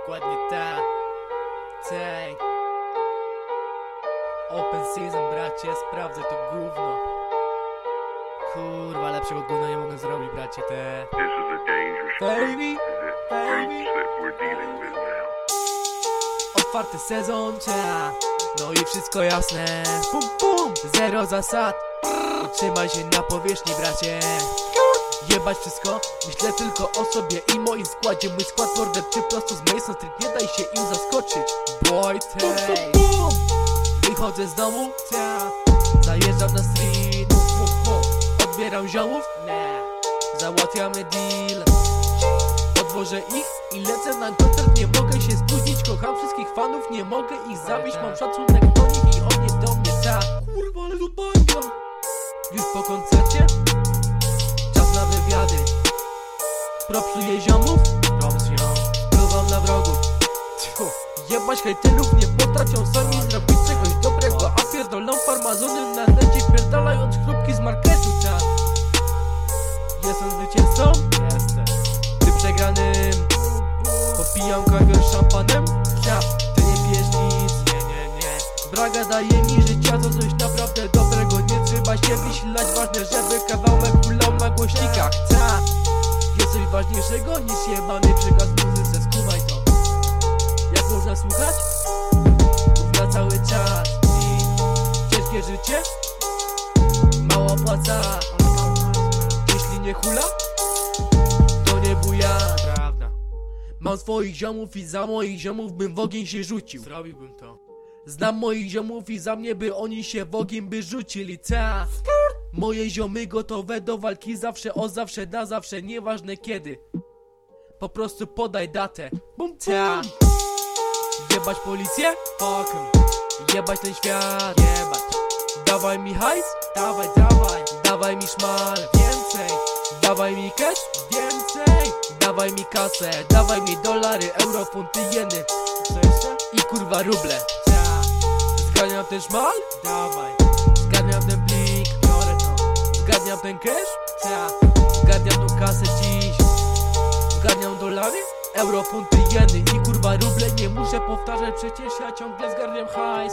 Dokładnie tak. Tej. Open season, bracie, sprawdzę to gówno. Kurwa, lepszego gówna nie mogę zrobić, bracie, te. Baby, baby. Otwarty sezon, cia. No i wszystko jasne. Pum, pum, zero zasad. Utrzymaj się na powierzchni, bracie. Jebać wszystko, myślę tylko o sobie i moim składzie. Mój skład morderczy prosto z Mason Street. Nie daj się im zaskoczyć Boy, tej Wychodzę z domu, cia Zajeżdżam na street. Odbieram ziomów, nie. Załatwiamy deal. Odwożę ich i lecę na koncert. Nie mogę się spóźnić, kocham wszystkich fanów. Nie mogę ich zabić, mam szacunek do nich I oni do mnie, ta Kurwa, ale to banga Już po koncercie Propsuję ziomów. Pluwam na wrogów. Tfu, Jebać hejterów nie potrafią sami zrobić czegoś dobrego. A pierdolą farmazony na necie Pierdalając chrupki z marketu. Ta Jestem zwycięzcą? Jestem. Ty przegranym. Popijam kawę z szampanem? Ja, ty nie pijesz nic. Nie, nie, nie. Braga daje mi życia, to coś naprawdę dobrego. Nie trzeba się wysilać, ważne żeby kawałek hulał na głośnikach. Ta Jest coś ważniejszego niż jebany przekaz muzyce, skumaj to. Jak można słuchać? Mów na cały czas. I ciężkie życie? Mało opłaca. Jeśli nie hula? To nie buja. Prawda. Mam swoich ziomów i za moich ziomów bym w ogień się rzucił. Zrobiłbym to. Znam moich ziomów i za mnie by oni się w ogień by rzucili. Ta Moje ziomy gotowe do walki zawsze o zawsze na zawsze Nieważne kiedy Po prostu podaj datę Bum ta Jebać policję? Fuck. Jebać ten świat Jebać Dawaj mi hajs? Dawaj, dawaj Dawaj mi szmal Więcej Dawaj mi cash? Więcej Dawaj mi kasę Dawaj mi dolary, euro, funty, jeny Co jeszcze? I kurwa ruble Ta. Zgarniam ten szmal? Dawaj Zgarniam ten cash? Ta. Zgarniam tą kasę dziś Zgarniam dolary? Euro, funty, jeny i kurwa ruble Nie muszę powtarzać, przecież ja ciągle zgarniam hajs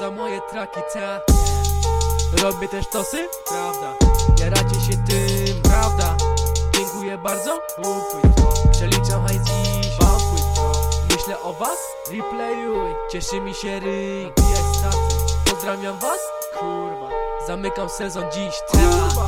Za moje traki, ta Robię też tosy? Prawda Jaracie się tym? Prawda Dziękuję bardzo? Upuj to Przeliczam hajs dziś Pampuj to Myślę o was? Replayuj Cieszy mi się ryj Pozdrawiam was? Kurwa Zamykam sezon dziś, ta. Kurwa